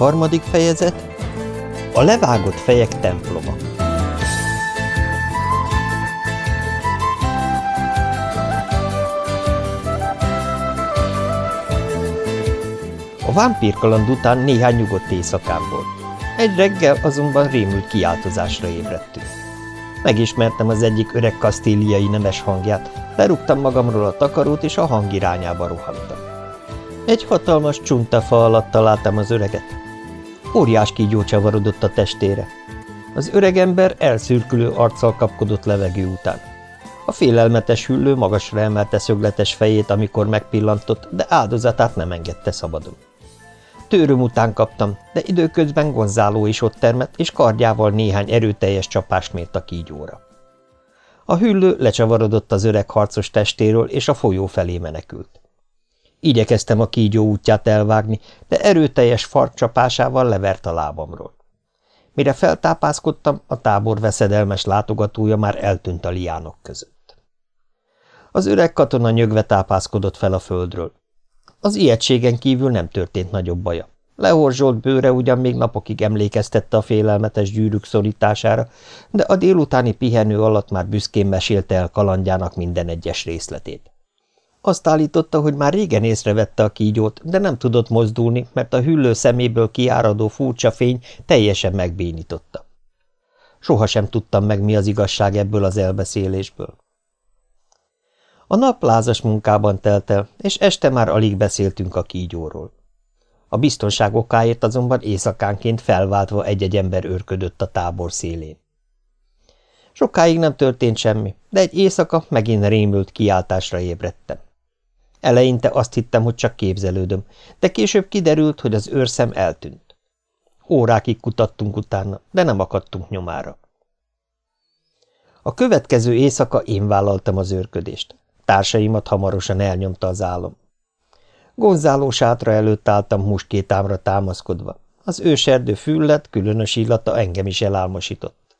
Harmadik fejezet A levágott fejek temploma A vámpírkaland után néhány nyugodt éjszakán volt. Egy reggel azonban rémült kiáltozásra ébredtünk. Megismertem az egyik öreg kasztíliai nemes hangját, lerúgtam magamról a takarót, és a hang irányába rohantam. Egy hatalmas csuntafa alatt találtam az öreget. Óriás kígyó csavarodott a testére. Az öregember elszürkülő arccal kapkodott levegő után. A félelmetes hüllő magasra emelte szögletes fejét, amikor megpillantott, de áldozatát nem engedte szabadon. Tőröm után kaptam, de időközben Gonzáló is ott termett, és kardjával néhány erőteljes csapást mért a kígyóra. A hüllő lecsavarodott az öreg harcos testéről, és a folyó felé menekült. Igyekeztem a kígyó útját elvágni, de erőteljes farkcsapásával levert a lábamról. Mire feltápászkodtam, a tábor veszedelmes látogatója már eltűnt a liánok között. Az öreg katona nyögve tápászkodott fel a földről. Az ijegységen kívül nem történt nagyobb baja. Lehorzsolt bőre ugyan még napokig emlékeztette a félelmetes gyűrűk szorítására, de a délutáni pihenő alatt már büszkén mesélte el kalandjának minden egyes részletét. Azt állította, hogy már régen észrevette a kígyót, de nem tudott mozdulni, mert a hüllő szeméből kiáradó furcsa fény teljesen megbénította. Sohasem tudtam meg, mi az igazság ebből az elbeszélésből. A nap lázas munkában telt el, és este már alig beszéltünk a kígyóról. A biztonság okáért azonban éjszakánként felváltva egy-egy ember őrködött a tábor szélén. Sokáig nem történt semmi, de egy éjszaka megint rémült kiáltásra ébredtem. Eleinte azt hittem, hogy csak képzelődöm, de később kiderült, hogy az őrszem eltűnt. Órákig kutattunk utána, de nem akadtunk nyomára. A következő éjszaka én vállaltam az őrködést. Társaimat hamarosan elnyomta az álom. Gonzáló sátra előtt álltam muskétámra támaszkodva. Az őserdő füllet, különös illata engem is elálmosított.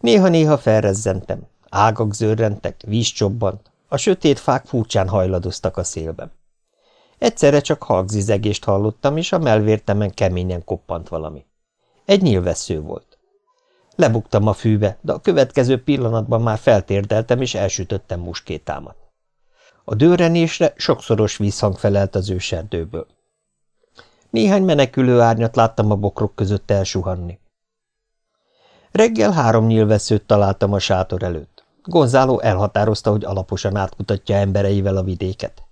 Néha-néha felrezzentem. Ágak zörrentek, víz csobbant, a sötét fák furcsán hajladoztak a szélben. Egyszerre csak halkzizegést hallottam, és a melvértemen keményen koppant valami. Egy nyilvessző volt. Lebuktam a fűbe, de a következő pillanatban már feltérdeltem, és elsütöttem muskétámat. A dőrenésre sokszoros vízhang felelt az őserdőből. Néhány menekülő árnyat láttam a bokrok között elsuhanni. Reggel három nyilvesszőt találtam a sátor előtt. Gonzáló elhatározta, hogy alaposan átkutatja embereivel a vidéket.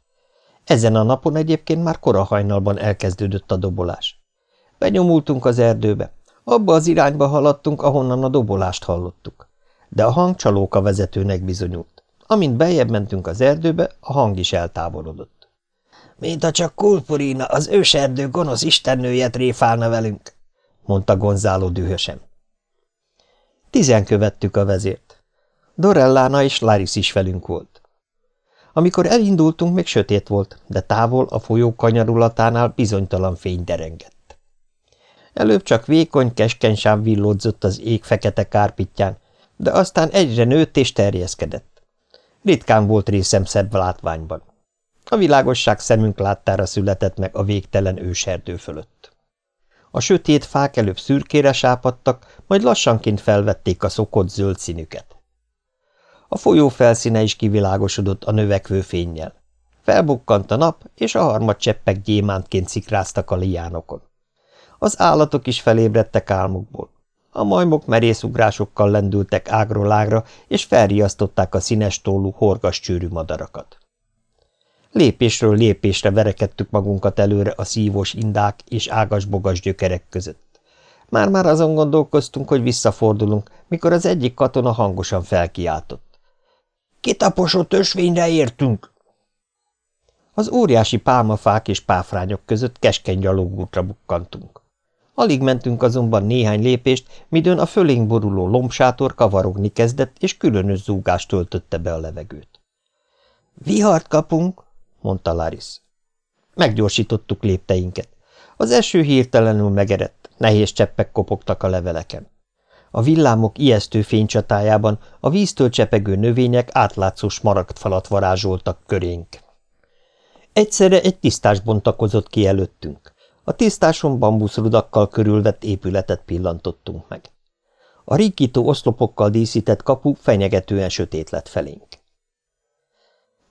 Ezen a napon egyébként már kora hajnalban elkezdődött a dobolás. Benyomultunk az erdőbe. Abba az irányba haladtunk, ahonnan a dobolást hallottuk. De a hang csalóka vezetőnek bizonyult. Amint beljebb mentünk az erdőbe, a hang is eltávolodott. – Mint ha csak Kulpurina, az őserdő gonosz istennője tréfálna velünk – mondta Gonzáló dühösen. Tizen követtük a vezért. Dorellána és Laris is velünk volt. Amikor elindultunk, még sötét volt, de távol a folyó kanyarulatánál bizonytalan fény derengett. Előbb csak vékony, keskeny sáv villódzott az ég fekete kárpitján, de aztán egyre nőtt és terjeszkedett. Ritkán volt részem szebb látványban. A világosság szemünk láttára született meg a végtelen őserdő fölött. A sötét fák előbb szürkére sápadtak, majd lassanként felvették a szokott zöld színüket. A folyó felszíne is kivilágosodott a növekvő fénnyel. Felbukkant a nap, és a harmad cseppek gyémántként szikráztak a liánokon. Az állatok is felébredtek álmukból. A majmok merészugrásokkal lendültek ágról ágra, és felriasztották a színes tollú, horgas csőrű madarakat. Lépésről lépésre verekedtük magunkat előre a szívós indák és ágas-bogas gyökerek között. Már-már azon gondolkoztunk, hogy visszafordulunk, mikor az egyik katona hangosan felkiáltott. – Kitaposott ösvényre értünk! Az óriási pálmafák és páfrányok között keskeny gyalogútra bukkantunk. Alig mentünk azonban néhány lépést, midőn a fölénk boruló lombsátor kavarogni kezdett, és különös zúgást töltötte be a levegőt. – Vihart kapunk – mondta Laris. Meggyorsítottuk lépteinket. Az eső hirtelenül megerett, nehéz cseppek kopogtak a leveleken. A villámok ijesztő fénycsatájában a víztől csepegő növények átlátszó smaragd falat varázsoltak körénk. Egyszerre egy tisztás bontakozott ki előttünk. A tisztáson bambuszrudakkal körülvett épületet pillantottunk meg. A rikító oszlopokkal díszített kapu fenyegetően sötét lett felénk.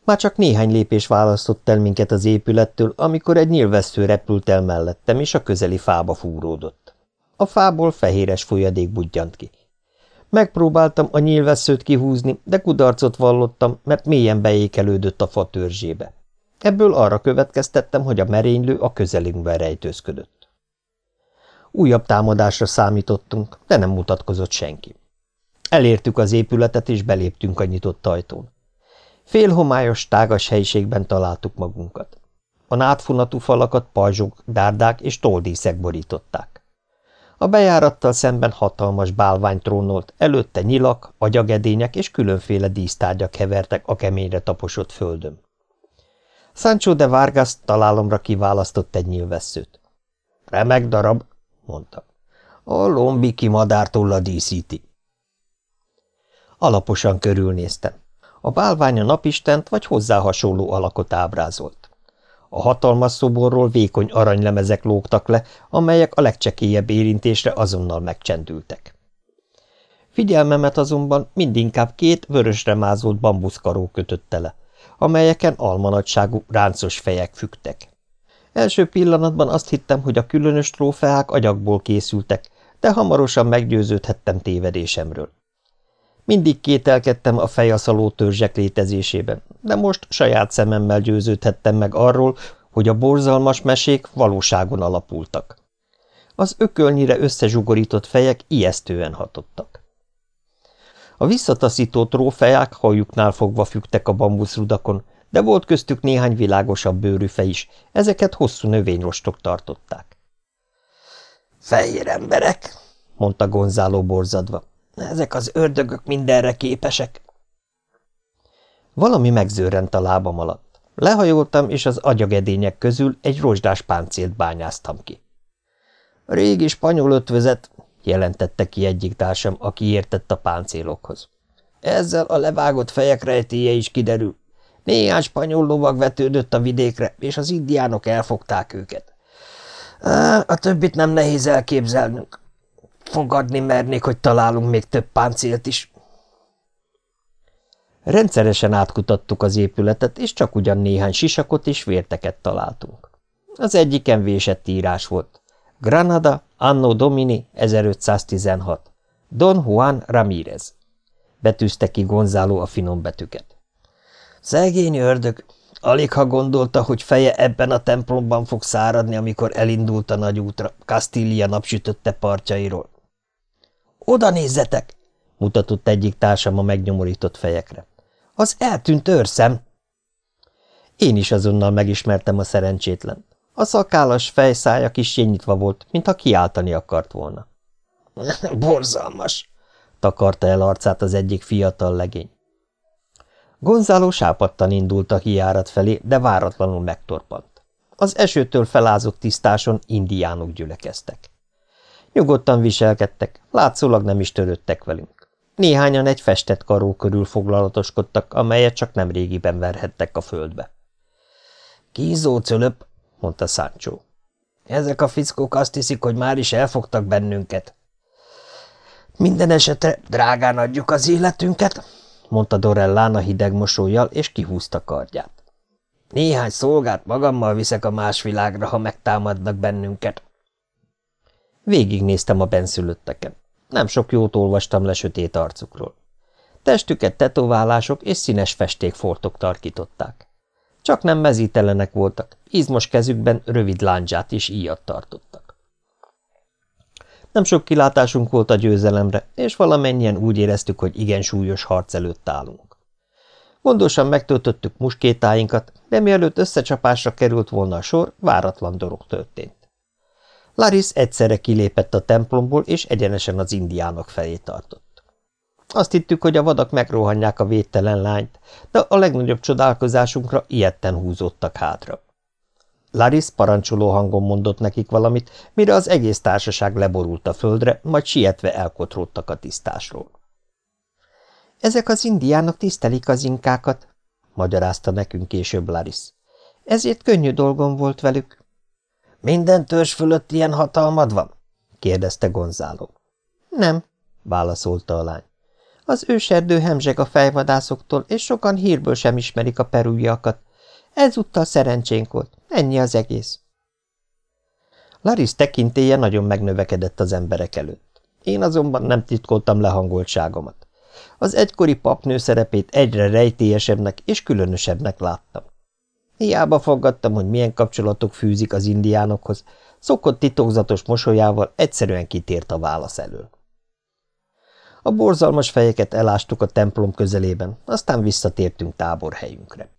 Már csak néhány lépés választott el minket az épülettől, amikor egy nyilvessző repült el mellettem, és a közeli fába fúródott. A fából fehéres folyadék budjant ki. Megpróbáltam a nyílvesszőt kihúzni, de kudarcot vallottam, mert mélyen beékelődött a fa törzsébe. Ebből arra következtettem, hogy a merénylő a közelünkben rejtőzködött. Újabb támadásra számítottunk, de nem mutatkozott senki. Elértük az épületet, és beléptünk a nyitott ajtón. Félhomályos, tágas helyiségben találtuk magunkat. A nátfunatú falakat pajzsok, dárdák és toldíszek borították. A bejárattal szemben hatalmas bálvány trónolt, előtte nyilak, agyagedények és különféle dísztárgyak hevertek a keményre taposott földön. Sancho de Vargas találomra kiválasztott egy nyilvesszőt. – Remek darab, mondta. A lombiki madártolla díszíti. Alaposan körülnéztem. A bálvány a napistent vagy hozzá hasonló alakot ábrázolt. A hatalmas szoborról vékony aranylemezek lógtak le, amelyek a legcsekélyebb érintésre azonnal megcsendültek. Figyelmemet azonban mindinkább két vörösre mázolt bambuszkaró kötötte le, amelyeken almanagyságú ráncos fejek fügtek. Első pillanatban azt hittem, hogy a különös trófeák agyagból készültek, de hamarosan meggyőződhettem tévedésemről. Mindig kételkedtem a fejaszaló törzsek létezésében, de most saját szememmel győződhettem meg arról, hogy a borzalmas mesék valóságon alapultak. Az ökölnyire összezsugorított fejek ijesztően hatottak. A visszataszító trófeák hajuknál fogva fügtek a bambuszrudakon, de volt köztük néhány világosabb bőrű fej is, ezeket hosszú növényrostok tartották. – Fehér emberek! – mondta Gonzáló borzadva. – Ezek az ördögök mindenre képesek. Valami megzőrent a lábam alatt. Lehajoltam, és az agyagedények közül egy rozsdás páncélt bányáztam ki. – Régi spanyol ötvözet! – jelentette ki egyik társam, aki értett a páncélokhoz. – Ezzel a levágott fejek rejtéje is kiderül. Néhány spanyol lovag vetődött a vidékre, és az indiánok elfogták őket. A többit nem nehéz elképzelnünk. Fogadni mernék, hogy találunk még több páncélt is. Rendszeresen átkutattuk az épületet, és csak ugyan néhány sisakot és vérteket találtunk. Az egyiken vésett írás volt. Granada, Anno Domini 1516. Don Juan Ramírez. Betűzte ki Gonzáló a finom betűket. Szegény ördög! Alig ha gondolta, hogy feje ebben a templomban fog száradni, amikor elindult a nagy útra, Kastília napsütötte partjairól. Oda nézzetek! mutatott egyik társam a megnyomorított fejekre. Az eltűnt őrszem! Én is azonnal megismertem a szerencsétlen. A szakállas fejszája kis nyitva volt, mintha kiáltani akart volna. Borzalmas! takarta el arcát az egyik fiatal legény. Gonzáló sápadtan indult a kiárat felé, de váratlanul megtorpant. Az esőtől felázott tisztáson indiánok gyülekeztek. Nyugodtan viselkedtek, látszólag nem is törődtek velünk. Néhányan egy festett karó körül foglalatoskodtak, amelyet csak nem régiben verhettek a földbe. – Kízó cölöp, mondta Sancho. – Ezek a fickók azt hiszik, hogy már is elfogtak bennünket. – Minden esetre drágán adjuk az életünket, mondta Dorellán a hideg mosolyjal, és kihúzta kardját. Néhány szolgát magammal viszek a más világra, ha megtámadnak bennünket. Végignéztem a benszülötteken. Nem sok jót olvastam le sötét arcukról. Testüket tetoválások és színes festékfortok tarkították. Csak nem mezítelenek voltak, izmos kezükben rövid láncsát is íjat tartottak. Nem sok kilátásunk volt a győzelemre, és valamennyien úgy éreztük, hogy igen súlyos harc előtt állunk. Gondosan megtöltöttük muskétáinkat, de mielőtt összecsapásra került volna a sor, váratlan dolog történt. Laris egyszerre kilépett a templomból, és egyenesen az indiánok felé tartott. Azt hittük, hogy a vadak megrohanják a védtelen lányt, de a legnagyobb csodálkozásunkra ilyetten húzódtak hátra. Laris parancsoló hangon mondott nekik valamit, mire az egész társaság leborult a földre, majd sietve elkotródtak a tisztásról. – Ezek az indiánok tisztelik az inkákat, magyarázta nekünk később Laris. Ezért könnyű dolgom volt velük. Minden törzs fölött ilyen hatalmad van? kérdezte Gonzáló. Nem, válaszolta a lány. Az őserdő hemzseg a fejvadászoktól, és sokan hírből sem ismerik a perújakat. Ezúttal szerencsénk volt. Ennyi az egész. Laris tekintélye nagyon megnövekedett az emberek előtt. Én azonban nem titkoltam lehangoltságomat. Az egykori papnő szerepét egyre rejtélyesebbnek és különösebbnek láttam. Hiába fogadtam, hogy milyen kapcsolatok fűzik az indiánokhoz, szokott titokzatos mosolyával egyszerűen kitért a válasz elől. A borzalmas fejeket elástuk a templom közelében, aztán visszatértünk táborhelyünkre.